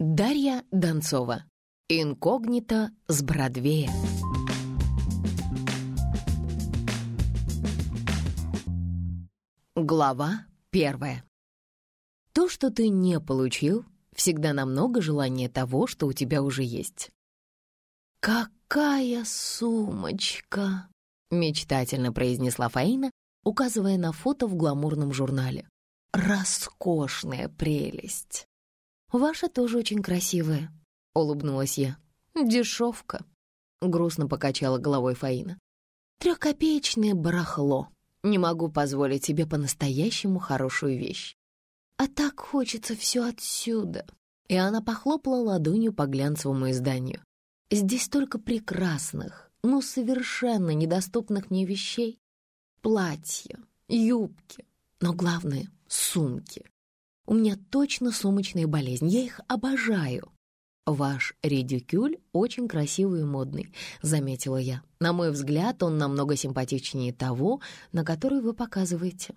Дарья Донцова. Инкогнито с Бродвея. Глава первая. То, что ты не получил, всегда намного желание того, что у тебя уже есть. «Какая сумочка!» — мечтательно произнесла Фаина, указывая на фото в гламурном журнале. «Роскошная прелесть!» «Ваша тоже очень красивая», — улыбнулась я. «Дешевка», — грустно покачала головой Фаина. «Трехкопеечное барахло. Не могу позволить себе по-настоящему хорошую вещь. А так хочется все отсюда». И она похлопала ладонью по глянцевому изданию. «Здесь столько прекрасных, но совершенно недоступных мне вещей. Платья, юбки, но главное — сумки. У меня точно сумочная болезнь, я их обожаю. Ваш редикюль очень красивый и модный, заметила я. На мой взгляд, он намного симпатичнее того, на который вы показываете.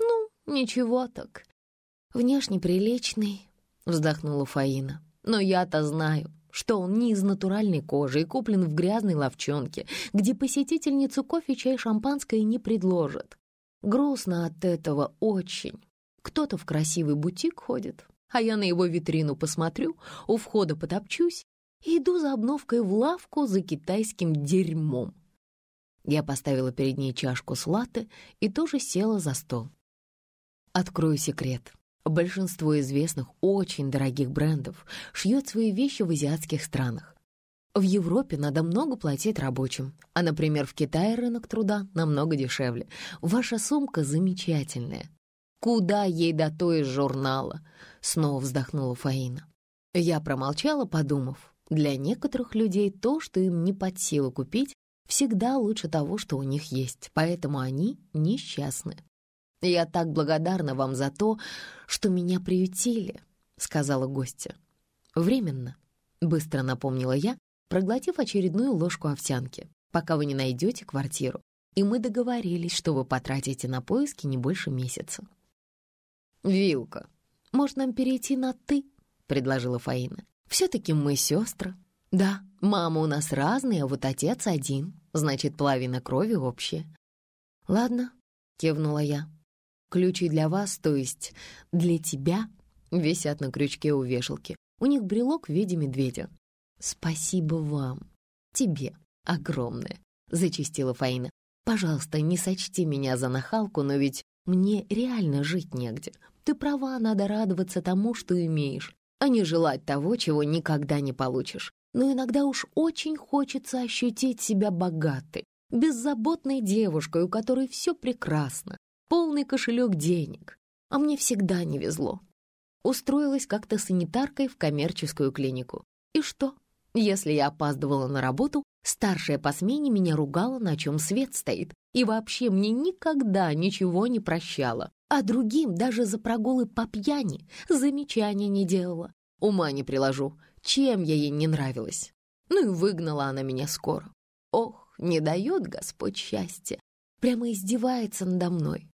Ну, ничего так. Внешне приличный, вздохнула Фаина. Но я-то знаю, что он не из натуральной кожи и куплен в грязной ловчонке, где посетительницу кофе, чай, шампанское не предложат. Грустно от этого очень. Кто-то в красивый бутик ходит, а я на его витрину посмотрю, у входа потопчусь и иду за обновкой в лавку за китайским дерьмом. Я поставила перед ней чашку с латте и тоже села за стол. Открою секрет. Большинство известных, очень дорогих брендов шьет свои вещи в азиатских странах. В Европе надо много платить рабочим, а, например, в Китае рынок труда намного дешевле. Ваша сумка замечательная, Куда ей до то из журнала?» Снова вздохнула Фаина. Я промолчала, подумав. Для некоторых людей то, что им не под силу купить, всегда лучше того, что у них есть, поэтому они несчастны. «Я так благодарна вам за то, что меня приютили», — сказала гостья. «Временно», — быстро напомнила я, проглотив очередную ложку овсянки, пока вы не найдете квартиру. И мы договорились, что вы потратите на поиски не больше месяца. «Вилка, может, нам перейти на «ты»?» — предложила Фаина. «Все-таки мы сестры. Да, мама у нас разная, а вот отец один, значит, половина крови общая». «Ладно», — кивнула я. «Ключи для вас, то есть для тебя, висят на крючке у вешалки. У них брелок в виде медведя. Спасибо вам. Тебе огромное», — зачистила Фаина. «Пожалуйста, не сочти меня за нахалку, но ведь мне реально жить негде. Ты права, надо радоваться тому, что имеешь, а не желать того, чего никогда не получишь. Но иногда уж очень хочется ощутить себя богатой, беззаботной девушкой, у которой все прекрасно, полный кошелек денег. А мне всегда не везло. Устроилась как-то санитаркой в коммерческую клинику. И что? Если я опаздывала на работу, старшая по смене меня ругала, на чем свет стоит, и вообще мне никогда ничего не прощала а другим даже за прогулы по пьяни замечания не делала. Ума не приложу, чем я ей не нравилась. Ну и выгнала она меня скоро. Ох, не дает Господь счастья, прямо издевается надо мной.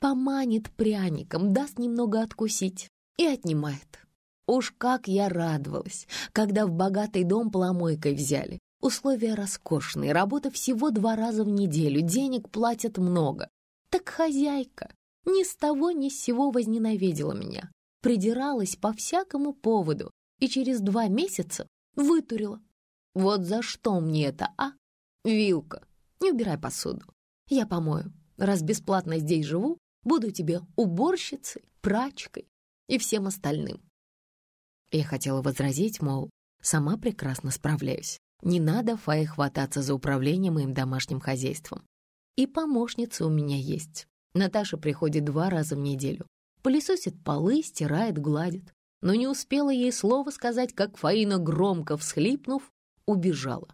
Поманит пряником, даст немного откусить и отнимает. Уж как я радовалась, когда в богатый дом поломойкой взяли. Условия роскошные, работа всего два раза в неделю, денег платят много. Так хозяйка ни с того ни с сего возненавидела меня, придиралась по всякому поводу и через два месяца вытурила. Вот за что мне это, а? Вилка, не убирай посуду. Я помою. Раз бесплатно здесь живу, буду тебе уборщицей, прачкой и всем остальным. Я хотела возразить, мол, сама прекрасно справляюсь. Не надо Фае хвататься за управлением моим домашним хозяйством. И помощница у меня есть. Наташа приходит два раза в неделю. Пылесосит полы, стирает, гладит. Но не успела ей слова сказать, как Фаина, громко всхлипнув, убежала.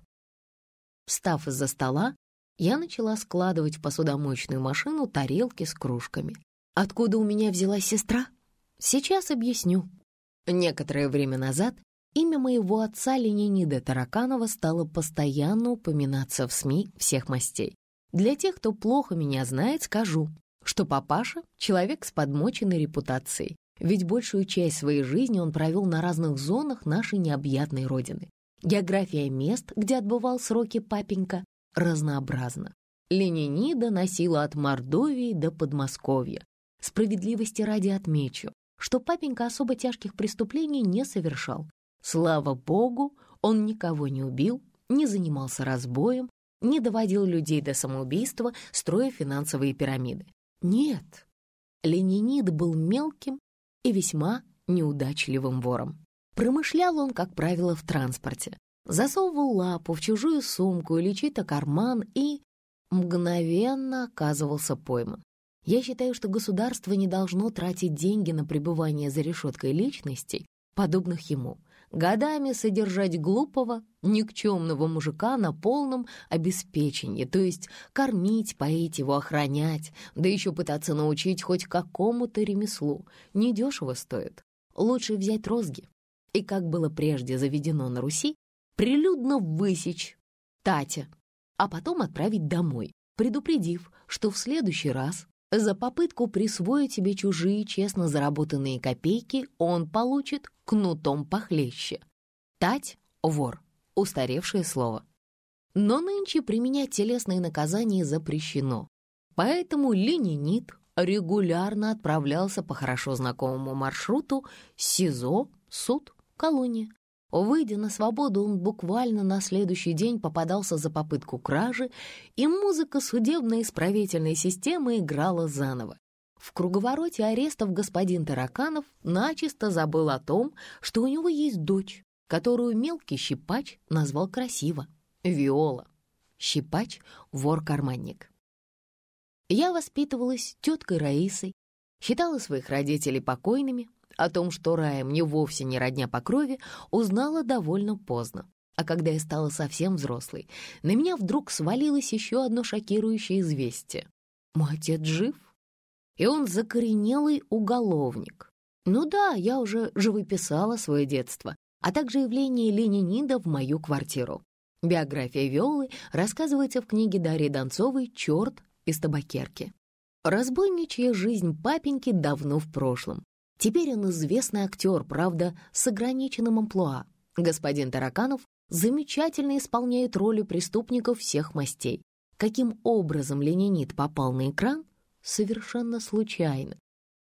Встав из-за стола, я начала складывать в посудомоечную машину тарелки с кружками. Откуда у меня взялась сестра? Сейчас объясню. Некоторое время назад имя моего отца Ленинида Тараканова стало постоянно упоминаться в СМИ всех мастей. Для тех, кто плохо меня знает, скажу, что папаша — человек с подмоченной репутацией. ведь большую часть своей жизни он провел на разных зонах нашей необъятной родины. География мест, где отбывал сроки папенька, разнообразна. Ленинида носила от Мордовии до Подмосковья. Справедливости ради отмечу, что папенька особо тяжких преступлений не совершал. Слава богу, он никого не убил, не занимался разбоем, не доводил людей до самоубийства, строя финансовые пирамиды. Нет, Ленинид был мелким и весьма неудачливым вором. Промышлял он, как правило, в транспорте. Засовывал лапу в чужую сумку или чей-то карман и мгновенно оказывался пойман. Я считаю, что государство не должно тратить деньги на пребывание за решеткой личностей, подобных ему годами содержать глупого, никчемного мужика на полном обеспечении, то есть кормить, поить его, охранять, да еще пытаться научить хоть какому-то ремеслу. Недешево стоит. Лучше взять розги. И, как было прежде заведено на Руси, прилюдно высечь Татя, а потом отправить домой, предупредив, что в следующий раз за попытку присвоить себе чужие честно заработанные копейки он получит кнутом похлеще. Тать — вор, устаревшее слово. Но нынче применять телесные наказания запрещено. Поэтому ленинит регулярно отправлялся по хорошо знакомому маршруту СИЗО, суд, колония. Выйдя на свободу, он буквально на следующий день попадался за попытку кражи, и музыка судебной исправительной системы играла заново. В круговороте арестов господин Тараканов начисто забыл о том, что у него есть дочь, которую мелкий щипач назвал красиво — Виола. Щипач — вор-карманник. Я воспитывалась теткой Раисой, считала своих родителей покойными, о том, что Рая мне вовсе не родня по крови, узнала довольно поздно. А когда я стала совсем взрослой, на меня вдруг свалилось еще одно шокирующее известие. Мой отец жив, и он закоренелый уголовник. Ну да, я уже живописала свое детство, а также явление Ленинида в мою квартиру. Биография Виолы рассказывается в книге Дарьи Донцовой «Черт из табакерки». Разбойничья жизнь папеньки давно в прошлом. Теперь он известный актер, правда, с ограниченным амплуа. Господин Тараканов замечательно исполняет роли преступников всех мастей. Каким образом Ленинит попал на экран? Совершенно случайно.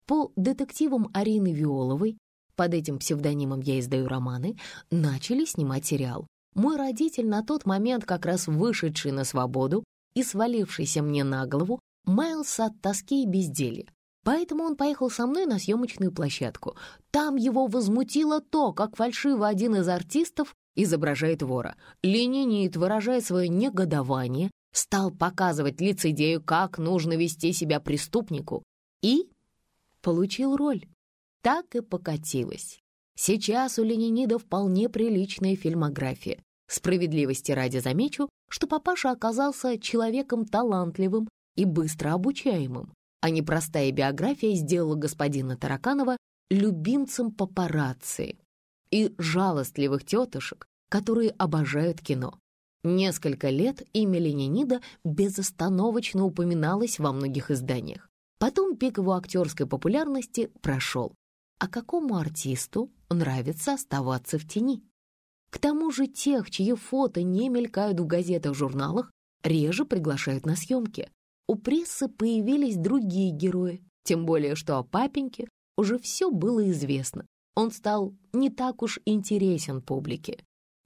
По детективам Арины Виоловой, под этим псевдонимом я издаю романы, начали снимать сериал. Мой родитель, на тот момент как раз вышедший на свободу и свалившийся мне на голову, маялся от тоски и безделья. Поэтому он поехал со мной на съемочную площадку. Там его возмутило то, как фальшиво один из артистов изображает вора. Ленинит, выражая свое негодование, стал показывать лицедею, как нужно вести себя преступнику, и получил роль. Так и покатилась. Сейчас у Ленинида вполне приличная фильмография. Справедливости ради замечу, что папаша оказался человеком талантливым и быстро обучаемым а непростая биография сделала господина Тараканова любимцем папарацци и жалостливых тетушек, которые обожают кино. Несколько лет имя Ленинида безостановочно упоминалось во многих изданиях. Потом пик его актерской популярности прошел. А какому артисту нравится оставаться в тени? К тому же тех, чьи фото не мелькают в газетах-журналах, реже приглашают на съемки у прессы появились другие герои, тем более что о папеньке уже все было известно. Он стал не так уж интересен публике.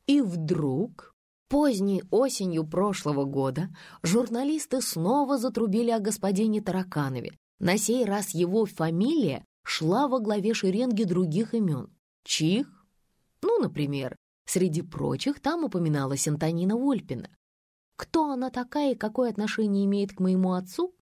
И вдруг, поздней осенью прошлого года, журналисты снова затрубили о господине Тараканове. На сей раз его фамилия шла во главе шеренги других имен. Чих? Ну, например, среди прочих там упоминалась Антонина Вольпина. Кто она такая и какое отношение имеет к моему отцу?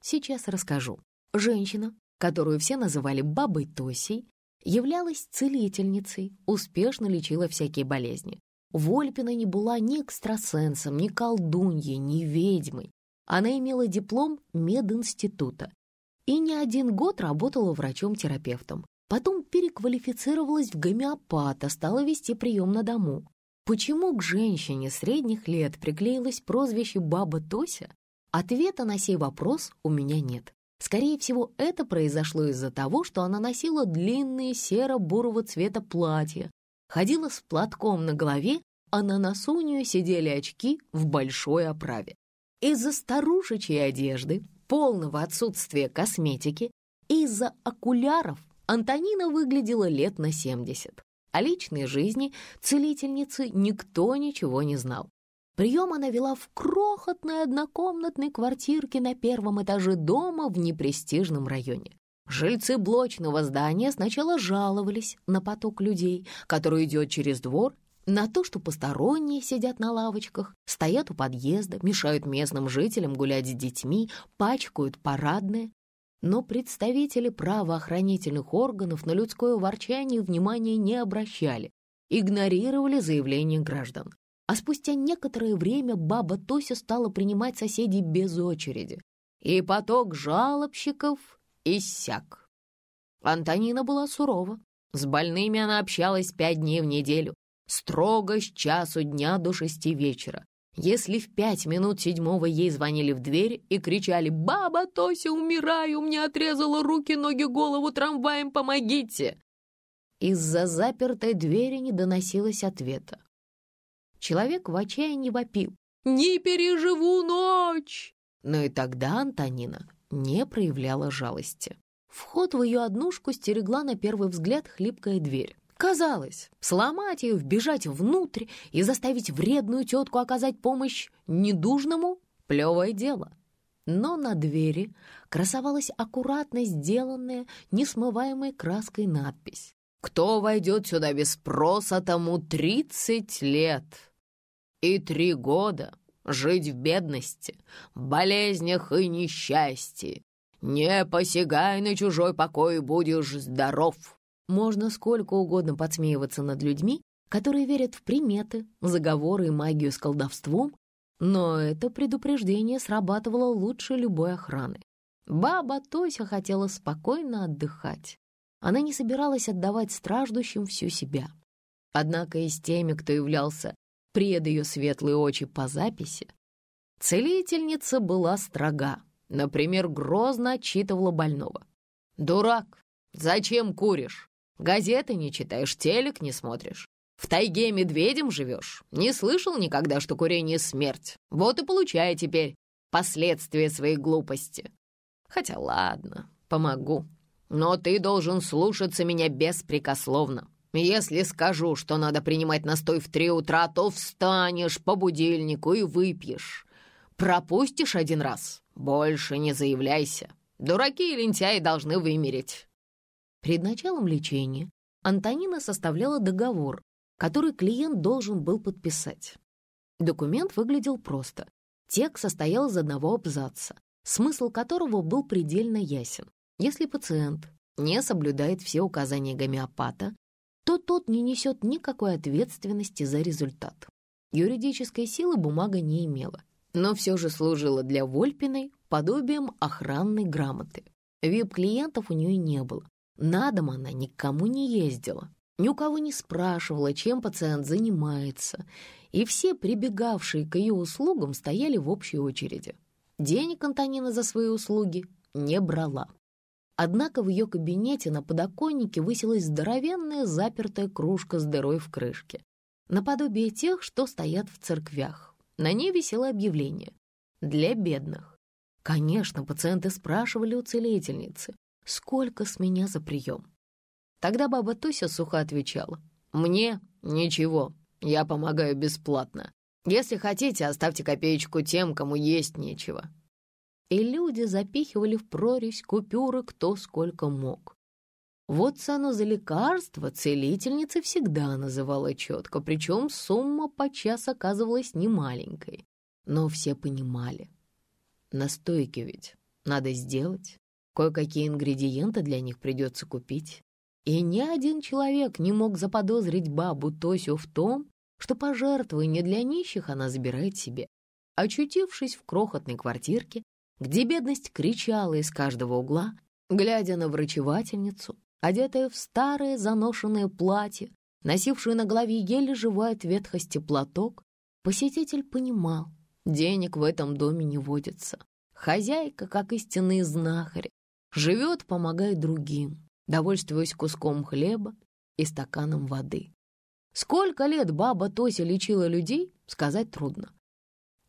Сейчас расскажу. Женщина, которую все называли бабой Тосей, являлась целительницей, успешно лечила всякие болезни. Вольпина не была ни экстрасенсом, ни колдуньей, ни ведьмой. Она имела диплом мединститута и не один год работала врачом-терапевтом. Потом переквалифицировалась в гомеопата, стала вести прием на дому. Почему к женщине средних лет приклеилось прозвище «Баба Тося»? Ответа на сей вопрос у меня нет. Скорее всего, это произошло из-за того, что она носила длинные серо-бурого цвета платья, ходила с платком на голове, а на носу у нее сидели очки в большой оправе. Из-за старушечьей одежды, полного отсутствия косметики, из-за окуляров Антонина выглядела лет на 70. О личной жизни целительницы никто ничего не знал. Прием она вела в крохотной однокомнатной квартирке на первом этаже дома в непрестижном районе. Жильцы блочного здания сначала жаловались на поток людей, который идет через двор, на то, что посторонние сидят на лавочках, стоят у подъезда, мешают местным жителям гулять с детьми, пачкают парадное. Но представители правоохранительных органов на людское ворчание внимания не обращали, игнорировали заявления граждан. А спустя некоторое время баба Тося стала принимать соседей без очереди, и поток жалобщиков иссяк. Антонина была сурова. С больными она общалась пять дней в неделю, строго с часу дня до шести вечера. Если в пять минут седьмого ей звонили в дверь и кричали «Баба Тося, умираю, мне отрезала руки, ноги, голову трамваем, помогите!» Из-за запертой двери не доносилось ответа. Человек в отчаянии вопил. «Не переживу ночь!» Но и тогда Антонина не проявляла жалости. Вход в ее однушку стерегла на первый взгляд хлипкая дверь. Казалось, сломать ее, вбежать внутрь и заставить вредную тетку оказать помощь недужному — плевое дело. Но на двери красовалась аккуратно сделанная, несмываемой краской надпись. «Кто войдет сюда без спроса, тому тридцать лет!» и три года жить в бедности, болезнях и несчастье. Не посягай на чужой покой, будешь здоров. Можно сколько угодно подсмеиваться над людьми, которые верят в приметы, заговоры и магию с колдовством, но это предупреждение срабатывало лучше любой охраны. Баба Тося хотела спокойно отдыхать. Она не собиралась отдавать страждущим всю себя. Однако и с теми, кто являлся пред ее светлые очи по записи, целительница была строга. Например, грозно отчитывала больного. «Дурак, зачем куришь? Газеты не читаешь, телек не смотришь. В тайге медведем живешь? Не слышал никогда, что курение — смерть. Вот и получай теперь последствия своей глупости. Хотя ладно, помогу. Но ты должен слушаться меня беспрекословно. Если скажу, что надо принимать настой в три утра, то встанешь по будильнику и выпьешь. Пропустишь один раз, больше не заявляйся. Дураки и лентяи должны вымереть». Перед началом лечения Антонина составляла договор, который клиент должен был подписать. Документ выглядел просто. Текст состоял из одного абзаца, смысл которого был предельно ясен. Если пациент не соблюдает все указания гомеопата, то тот не несет никакой ответственности за результат. Юридической силы бумага не имела, но все же служила для Вольпиной подобием охранной грамоты. Вип-клиентов у нее не было. На дом она никому не ездила, ни у кого не спрашивала, чем пациент занимается, и все прибегавшие к ее услугам стояли в общей очереди. Денег Антонина за свои услуги не брала. Однако в ее кабинете на подоконнике высилась здоровенная запертая кружка с дырой в крышке, наподобие тех, что стоят в церквях. На ней висело объявление «Для бедных». Конечно, пациенты спрашивали у целительницы, сколько с меня за прием. Тогда баба Туся сухо отвечала, «Мне ничего, я помогаю бесплатно. Если хотите, оставьте копеечку тем, кому есть нечего и люди запихивали в прорезь купюры кто сколько мог. Вот цену за лекарство целительница всегда называла четко, причем сумма подчас оказывалась немаленькой. Но все понимали. Настойки ведь надо сделать, кое-какие ингредиенты для них придется купить. И ни один человек не мог заподозрить бабу Тосю в том, что пожертвование для нищих она забирает себе. Очутившись в крохотной квартирке, где бедность кричала из каждого угла, глядя на врачевательницу, одетая в старое заношенное платье, носившую на голове еле живой от ветхости платок, посетитель понимал, денег в этом доме не водится. Хозяйка, как истинный знахарь, живет, помогает другим, довольствуясь куском хлеба и стаканом воды. Сколько лет баба Тося лечила людей, сказать трудно.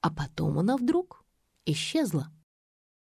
А потом она вдруг исчезла.